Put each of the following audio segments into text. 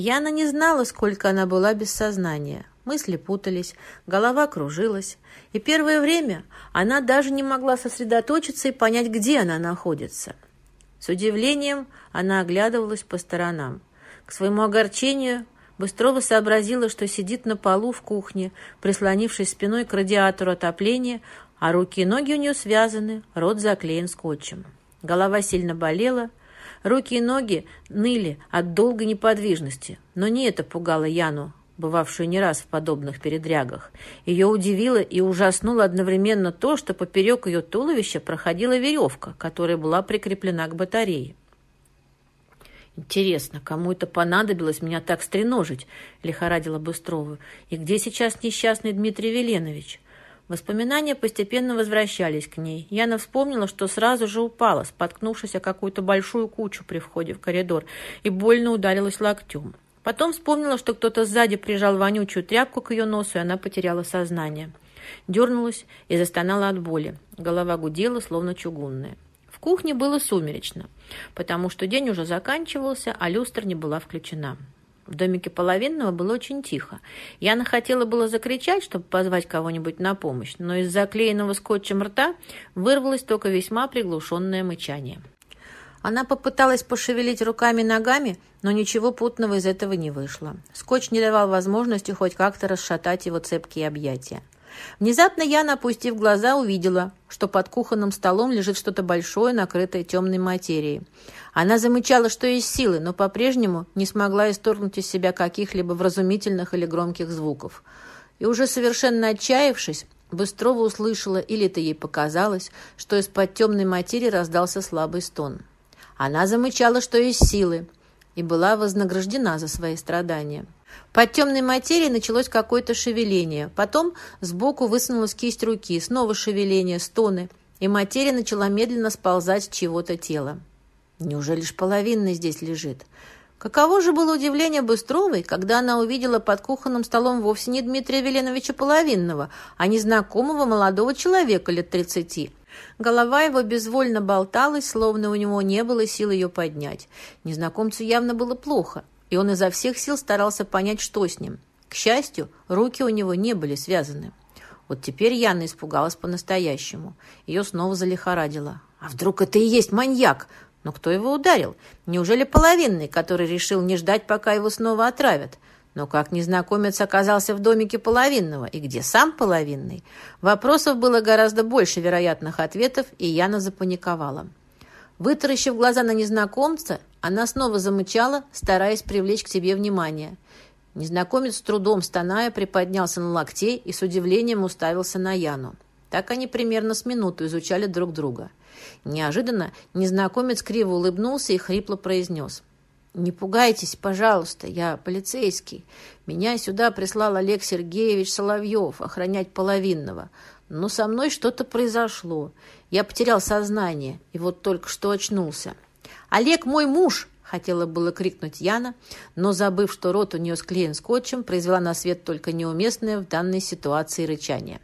Яна не знала, сколько она была без сознания. Мысли путались, голова кружилась, и первое время она даже не могла сосредоточиться и понять, где она находится. С удивлением она оглядывалась по сторонам. К своему огорчению Быстрова сообразила, что сидит на полу в кухне, прислонившись спиной к радиатору отопления, а руки и ноги у нее связаны, рот заклеен скотчем. Голова сильно болела, руки и ноги ныли от долгой неподвижности, но не это пугало Яну, бывавшую не раз в подобных передрягах. Ее удивило и ужаснуло одновременно то, что поперек ее туловища проходила веревка, которая была прикреплена к батарее. «Интересно, кому это понадобилось меня так стреножить?» — лихорадила Быстрова. «И где сейчас несчастный Дмитрий Веленович?» Воспоминания постепенно возвращались к ней. Яна вспомнила, что сразу же упала, споткнувшись о какую-то большую кучу при входе в коридор, и больно ударилась локтем. Потом вспомнила, что кто-то сзади прижал вонючую тряпку к ее носу, и она потеряла сознание. Дернулась и застонала от боли. Голова гудела, словно чугунная. В кухне было сумеречно, потому что день уже заканчивался, а люстра не была включена. В домике половинного было очень тихо. Яна хотела было закричать, чтобы позвать кого-нибудь на помощь, но из заклеенного скотчем рта вырвалось только весьма приглушенное мычание. Она попыталась пошевелить руками и ногами, но ничего путного из этого не вышло. Скотч не давал возможности хоть как-то расшатать его цепкие объятия. Внезапно Яна, опустив глаза, увидела, что под кухонным столом лежит что-то большое, накрытое темной материей. Она замычала, что есть силы, но по-прежнему не смогла исторгнуть из себя каких-либо вразумительных или громких звуков. И уже совершенно отчаявшись, Быстрова услышала, или это ей показалось, что из-под темной материи раздался слабый стон. Она замычала, что есть силы, и была вознаграждена за свои страдания. Под темной материей началось какое-то шевеление. Потом сбоку высунулась кисть руки, снова шевеление, стоны, и материя начала медленно сползать с чего-то тела. Неужели лишь половинный здесь лежит? Каково же было удивление Быстровой, когда она увидела под кухонным столом вовсе не Дмитрия Веленовича Половинного, а незнакомого молодого человека лет тридцати. Голова его безвольно болталась, словно у него не было сил ее поднять. Незнакомцу явно было плохо и он изо всех сил старался понять, что с ним. К счастью, руки у него не были связаны. Вот теперь Яна испугалась по-настоящему. Ее снова залихорадило. А вдруг это и есть маньяк? Но кто его ударил? Неужели половинный, который решил не ждать, пока его снова отравят? Но как незнакомец оказался в домике половинного? И где сам половинный? Вопросов было гораздо больше вероятных ответов, и Яна запаниковала. Вытаращив глаза на незнакомца, она снова замычала, стараясь привлечь к себе внимание. Незнакомец с трудом стоная приподнялся на локте и с удивлением уставился на Яну. Так они примерно с минуту изучали друг друга. Неожиданно незнакомец криво улыбнулся и хрипло произнес. «Не пугайтесь, пожалуйста, я полицейский. Меня сюда прислал Олег Сергеевич Соловьев охранять половинного. Но со мной что-то произошло. Я потерял сознание и вот только что очнулся. «Олег мой муж!» — хотела было крикнуть Яна, но, забыв, что рот у нее склеен скотчем, произвела на свет только неуместное в данной ситуации рычание.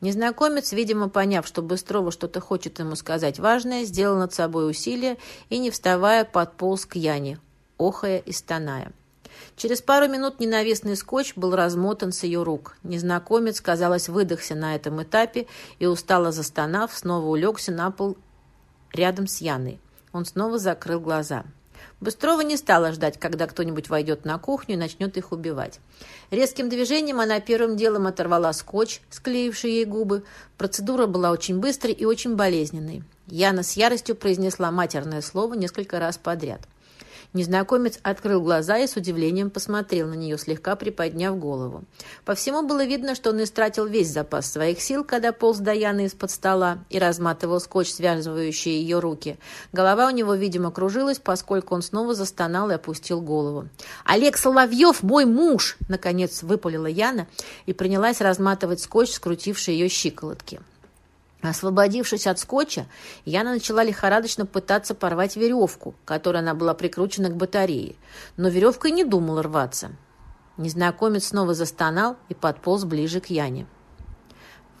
Незнакомец, видимо, поняв, что Быстрова что-то хочет ему сказать важное, сделал над собой усилие и, не вставая, подполз к Яне, охая и стоная. Через пару минут ненавистный скотч был размотан с ее рук. Незнакомец, казалось, выдохся на этом этапе и, устало застонав, снова улегся на пол рядом с Яной. Он снова закрыл глаза. Быстрова не стала ждать, когда кто-нибудь войдет на кухню и начнет их убивать. Резким движением она первым делом оторвала скотч, склеивший ей губы. Процедура была очень быстрой и очень болезненной. Яна с яростью произнесла матерное слово несколько раз подряд – Незнакомец открыл глаза и с удивлением посмотрел на нее, слегка приподняв голову. По всему было видно, что он истратил весь запас своих сил, когда полз Даяны из-под стола и разматывал скотч, связывающий ее руки. Голова у него, видимо, кружилась, поскольку он снова застонал и опустил голову. «Олег Соловьев, мой муж!» — наконец выпалила Яна и принялась разматывать скотч, скрутивший ее щиколотки. Освободившись от скотча, Яна начала лихорадочно пытаться порвать веревку, которой она была прикручена к батарее, но веревка не думала рваться. Незнакомец снова застонал и подполз ближе к Яне.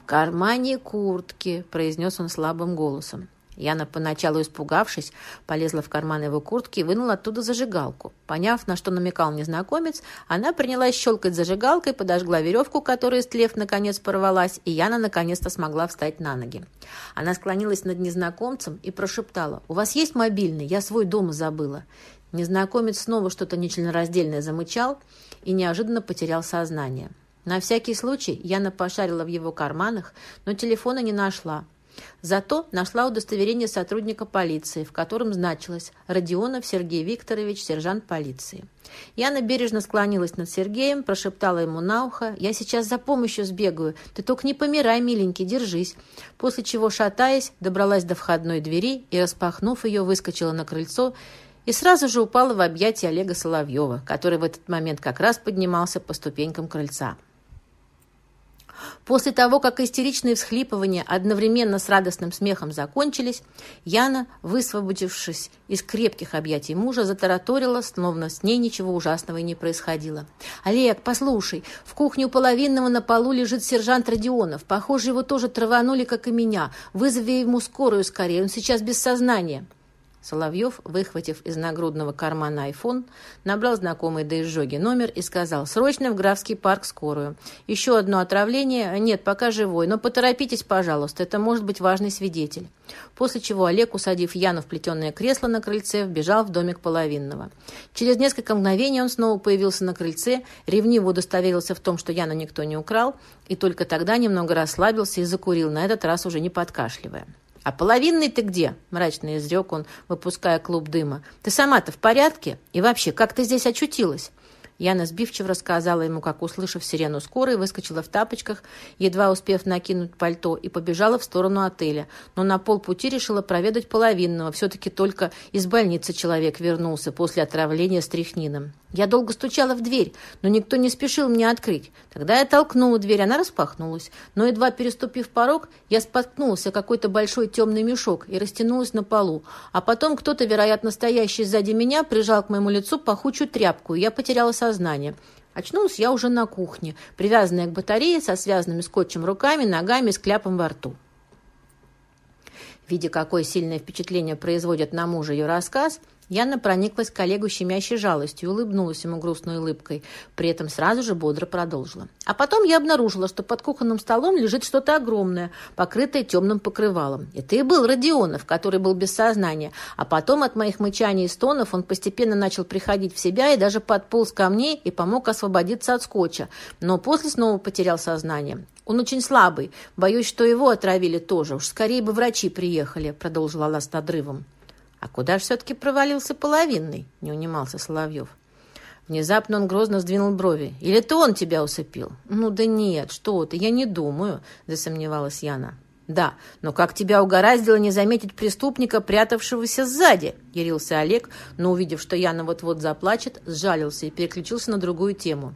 «В кармане куртки», — произнес он слабым голосом. Яна, поначалу испугавшись, полезла в карман его куртки и вынула оттуда зажигалку. Поняв, на что намекал незнакомец, она принялась щелкать зажигалкой, подожгла веревку, которая, стлев, наконец порвалась, и Яна наконец-то смогла встать на ноги. Она склонилась над незнакомцем и прошептала, «У вас есть мобильный? Я свой дома забыла». Незнакомец снова что-то нечленораздельное замычал и неожиданно потерял сознание. На всякий случай Яна пошарила в его карманах, но телефона не нашла. Зато нашла удостоверение сотрудника полиции, в котором значилось «Родионов Сергей Викторович, сержант полиции». Яна бережно склонилась над Сергеем, прошептала ему на ухо «Я сейчас за помощью сбегаю, ты только не помирай, миленький, держись». После чего, шатаясь, добралась до входной двери и, распахнув ее, выскочила на крыльцо и сразу же упала в объятия Олега Соловьева, который в этот момент как раз поднимался по ступенькам крыльца. После того, как истеричные всхлипывания одновременно с радостным смехом закончились, Яна, высвободившись из крепких объятий мужа, затараторила, словно с ней ничего ужасного и не происходило. «Олег, послушай, в кухне у половинного на полу лежит сержант Родионов. Похоже, его тоже траванули, как и меня. Вызови ему скорую скорее, он сейчас без сознания». Соловьев, выхватив из нагрудного кармана айфон, набрал знакомый до изжоги номер и сказал «Срочно в Графский парк скорую. Еще одно отравление? Нет, пока живой, но поторопитесь, пожалуйста, это может быть важный свидетель». После чего Олег, усадив Яну в плетеное кресло на крыльце, вбежал в домик половинного. Через несколько мгновений он снова появился на крыльце, ревниво удостоверился в том, что Яну никто не украл, и только тогда немного расслабился и закурил, на этот раз уже не подкашливая. «А половинный ты где?» – мрачно изрек он, выпуская клуб дыма. «Ты сама-то в порядке? И вообще, как ты здесь очутилась?» Яна сбивчиво рассказала ему, как, услышав сирену скорой, выскочила в тапочках, едва успев накинуть пальто, и побежала в сторону отеля. Но на полпути решила проведать половинного. Все-таки только из больницы человек вернулся после отравления стрихнином. Я долго стучала в дверь, но никто не спешил мне открыть. Тогда я толкнула дверь, она распахнулась. Но, едва переступив порог, я споткнулась о какой-то большой темный мешок и растянулась на полу. А потом кто-то, вероятно, стоящий сзади меня, прижал к моему лицу пахучую тряпку, и я потеряла сознание. Очнулась я уже на кухне, привязанная к батарее со связанными скотчем руками, ногами с кляпом во рту. Видя, какое сильное впечатление производит на мужа ее рассказ, Яна прониклась коллегу щемящей жалостью улыбнулась ему грустной улыбкой. При этом сразу же бодро продолжила. А потом я обнаружила, что под кухонным столом лежит что-то огромное, покрытое темным покрывалом. Это и был Родионов, который был без сознания. А потом от моих мычаний и стонов он постепенно начал приходить в себя и даже подполз ко мне и помог освободиться от скотча. Но после снова потерял сознание. Он очень слабый. Боюсь, что его отравили тоже. Уж скорее бы врачи приехали», — продолжила она с надрывом. «А куда же все-таки провалился половинный?» — не унимался Соловьев. Внезапно он грозно сдвинул брови. «Или это он тебя усыпил?» «Ну да нет, что ты, я не думаю», — засомневалась Яна. «Да, но как тебя угораздило не заметить преступника, прятавшегося сзади?» — ярился Олег, но, увидев, что Яна вот-вот заплачет, сжалился и переключился на другую тему.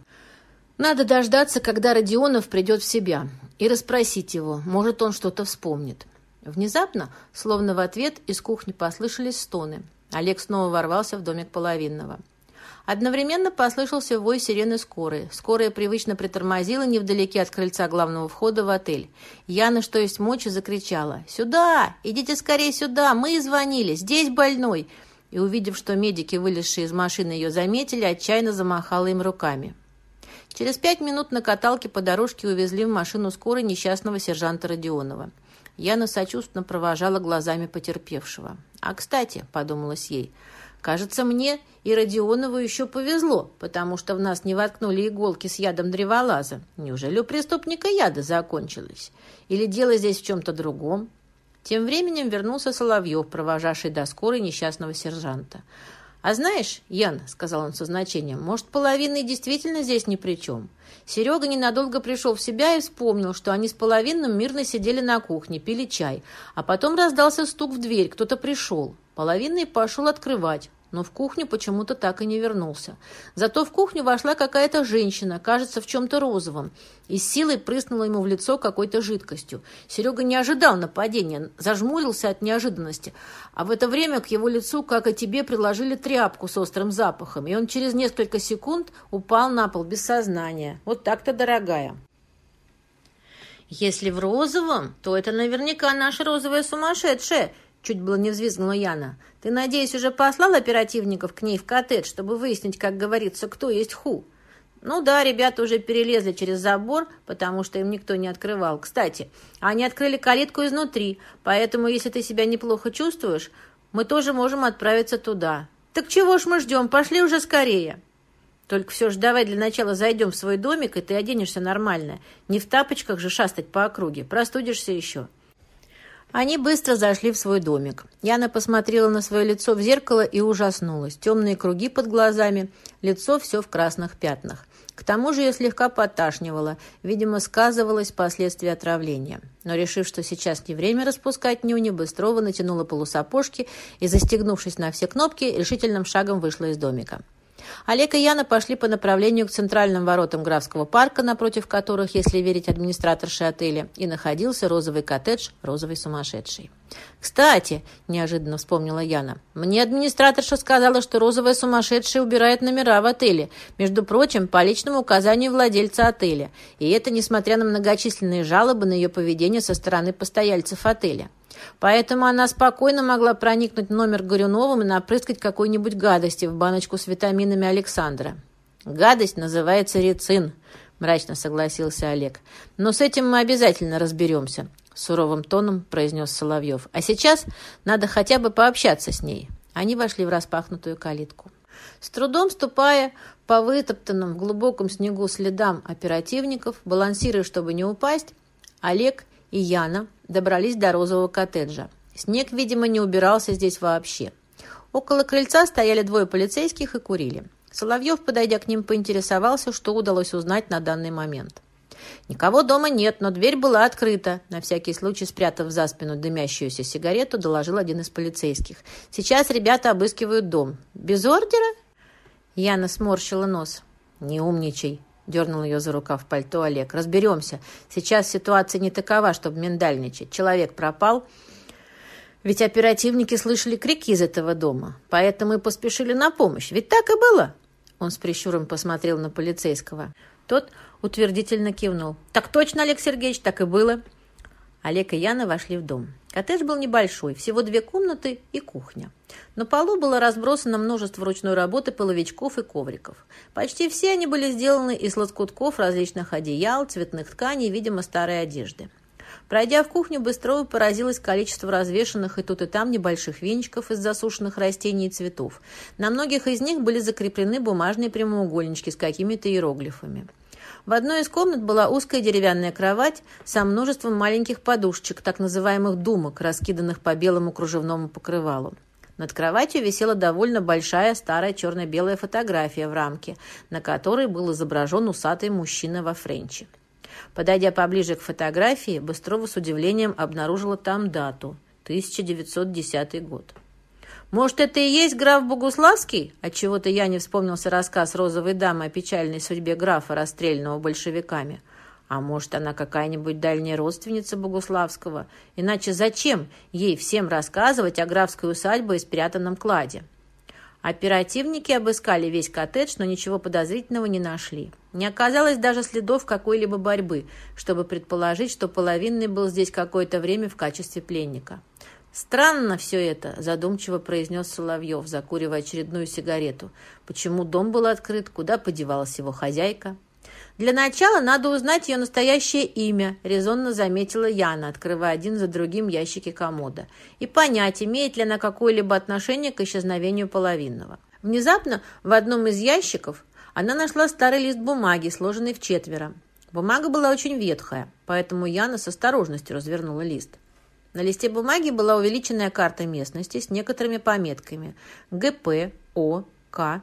«Надо дождаться, когда Родионов придет в себя, и расспросить его. Может, он что-то вспомнит. Внезапно, словно в ответ, из кухни послышались стоны. Олег снова ворвался в домик половинного. Одновременно послышался вой сирены скорой. Скорая привычно притормозила невдалеке от крыльца главного входа в отель. Яна, что есть мочи, закричала «Сюда! Идите скорее сюда! Мы звонили! Здесь больной!» И, увидев, что медики, вылезшие из машины, ее заметили, отчаянно замахала им руками. Через пять минут на каталке по дорожке увезли в машину скорой несчастного сержанта Родионова. Яна сочувственно провожала глазами потерпевшего. «А, кстати», — подумалось ей, — «кажется, мне и Родионову еще повезло, потому что в нас не воткнули иголки с ядом древолаза. Неужели у преступника яда закончилось? Или дело здесь в чем-то другом?» Тем временем вернулся Соловьев, провожавший до скорой несчастного сержанта. «А знаешь, Ян, — сказал он со значением, — может, половина действительно здесь ни при чем. Серега ненадолго пришел в себя и вспомнил, что они с половинным мирно сидели на кухне, пили чай. А потом раздался стук в дверь, кто-то пришел. Половинный пошел открывать но в кухню почему-то так и не вернулся. Зато в кухню вошла какая-то женщина, кажется, в чем-то розовом, и с силой прыснула ему в лицо какой-то жидкостью. Серега не ожидал нападения, зажмурился от неожиданности, а в это время к его лицу, как и тебе, приложили тряпку с острым запахом, и он через несколько секунд упал на пол без сознания. Вот так-то, дорогая. «Если в розовом, то это наверняка наша розовая сумасшедшая», Чуть было не взвизгнула Яна. «Ты, надеюсь, уже послал оперативников к ней в коттедж, чтобы выяснить, как говорится, кто есть ху?» «Ну да, ребята уже перелезли через забор, потому что им никто не открывал. Кстати, они открыли калитку изнутри, поэтому, если ты себя неплохо чувствуешь, мы тоже можем отправиться туда. Так чего ж мы ждем? Пошли уже скорее!» «Только все же давай для начала зайдем в свой домик, и ты оденешься нормально. Не в тапочках же шастать по округе, простудишься еще». Они быстро зашли в свой домик. Яна посмотрела на свое лицо в зеркало и ужаснулась. Темные круги под глазами, лицо все в красных пятнах. К тому же ее слегка поташнивало, видимо, сказывалось последствия отравления. Но, решив, что сейчас не время распускать нюни, Быстрова натянула полусапожки и, застегнувшись на все кнопки, решительным шагом вышла из домика. Олег и Яна пошли по направлению к центральным воротам Графского парка, напротив которых, если верить администраторше отеля, и находился розовый коттедж «Розовый сумасшедший». «Кстати», – неожиданно вспомнила Яна, – «мне администраторша сказала, что розовая сумасшедшая убирает номера в отеле, между прочим, по личному указанию владельца отеля, и это несмотря на многочисленные жалобы на ее поведение со стороны постояльцев отеля. Поэтому она спокойно могла проникнуть в номер Горюновым и напрыскать какой-нибудь гадости в баночку с витаминами Александра. «Гадость называется рецин», – мрачно согласился Олег. «Но с этим мы обязательно разберемся», – суровым тоном произнес Соловьев. «А сейчас надо хотя бы пообщаться с ней». Они вошли в распахнутую калитку. С трудом ступая по вытоптанным в глубоком снегу следам оперативников, балансируя, чтобы не упасть, Олег и Яна добрались до розового коттеджа. Снег, видимо, не убирался здесь вообще. Около крыльца стояли двое полицейских и курили. Соловьев, подойдя к ним, поинтересовался, что удалось узнать на данный момент. «Никого дома нет, но дверь была открыта», на всякий случай спрятав за спину дымящуюся сигарету, доложил один из полицейских. «Сейчас ребята обыскивают дом». «Без ордера?» Яна сморщила нос. «Не умничай», Дернул ее за рукав пальто Олег. «Разберемся. Сейчас ситуация не такова, чтобы миндальничать. Человек пропал. Ведь оперативники слышали крики из этого дома, поэтому и поспешили на помощь. Ведь так и было?» Он с прищуром посмотрел на полицейского. Тот утвердительно кивнул. «Так точно, Олег Сергеевич, так и было». Олег и Яна вошли в дом. Коттедж был небольшой, всего две комнаты и кухня. На полу было разбросано множество ручной работы половичков и ковриков. Почти все они были сделаны из лоскутков различных одеял, цветных тканей, видимо, старой одежды. Пройдя в кухню, Быстрова поразилось количество развешанных и тут и там небольших венчиков из засушенных растений и цветов. На многих из них были закреплены бумажные прямоугольнички с какими-то иероглифами. В одной из комнат была узкая деревянная кровать со множеством маленьких подушечек, так называемых думок, раскиданных по белому кружевному покрывалу. Над кроватью висела довольно большая старая черно-белая фотография в рамке, на которой был изображен усатый мужчина во френче. Подойдя поближе к фотографии, Быстрова с удивлением обнаружила там дату – 1910 год. Может, это и есть граф Богуславский? Отчего-то я не вспомнился рассказ розовой дамы о печальной судьбе графа, расстрелянного большевиками. А может, она какая-нибудь дальняя родственница Богуславского? Иначе зачем ей всем рассказывать о графской усадьбе и спрятанном кладе? Оперативники обыскали весь коттедж, но ничего подозрительного не нашли. Не оказалось даже следов какой-либо борьбы, чтобы предположить, что половинный был здесь какое-то время в качестве пленника. «Странно все это», – задумчиво произнес Соловьев, закуривая очередную сигарету. «Почему дом был открыт? Куда подевалась его хозяйка?» «Для начала надо узнать ее настоящее имя», – резонно заметила Яна, открывая один за другим ящики комода, «и понять, имеет ли она какое-либо отношение к исчезновению половинного». Внезапно в одном из ящиков она нашла старый лист бумаги, сложенный в четверо. Бумага была очень ветхая, поэтому Яна с осторожностью развернула лист. На листе бумаги была увеличенная карта местности с некоторыми пометками ГП, О, К.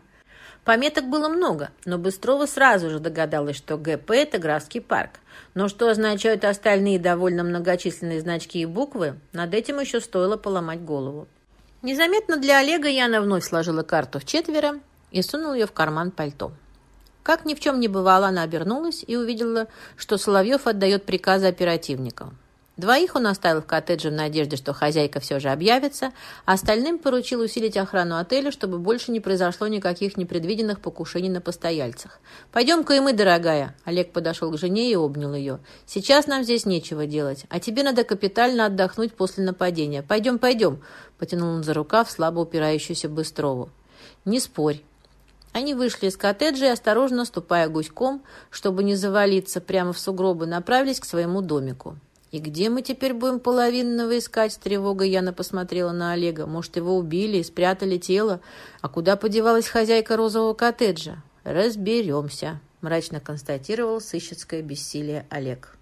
Пометок было много, но Быстрова сразу же догадалась, что ГП – это Графский парк. Но что означают остальные довольно многочисленные значки и буквы, над этим еще стоило поломать голову. Незаметно для Олега Яна вновь сложила карту в четверо и сунула ее в карман пальто. Как ни в чем не бывало, она обернулась и увидела, что Соловьев отдает приказы оперативникам. Двоих он оставил в коттедже в надежде, что хозяйка все же объявится, а остальным поручил усилить охрану отеля, чтобы больше не произошло никаких непредвиденных покушений на постояльцах. «Пойдем-ка и мы, дорогая!» Олег подошел к жене и обнял ее. «Сейчас нам здесь нечего делать, а тебе надо капитально отдохнуть после нападения. Пойдем, пойдем!» Потянул он за рукав слабо упирающуюся Быстрову. «Не спорь!» Они вышли из коттеджа и, осторожно ступая гуськом, чтобы не завалиться прямо в сугробы, направились к своему домику. «И где мы теперь будем половинного искать?» С тревогой Яна посмотрела на Олега. «Может, его убили и спрятали тело? А куда подевалась хозяйка розового коттеджа?» «Разберемся», — мрачно констатировал сыщицкое бессилие Олег.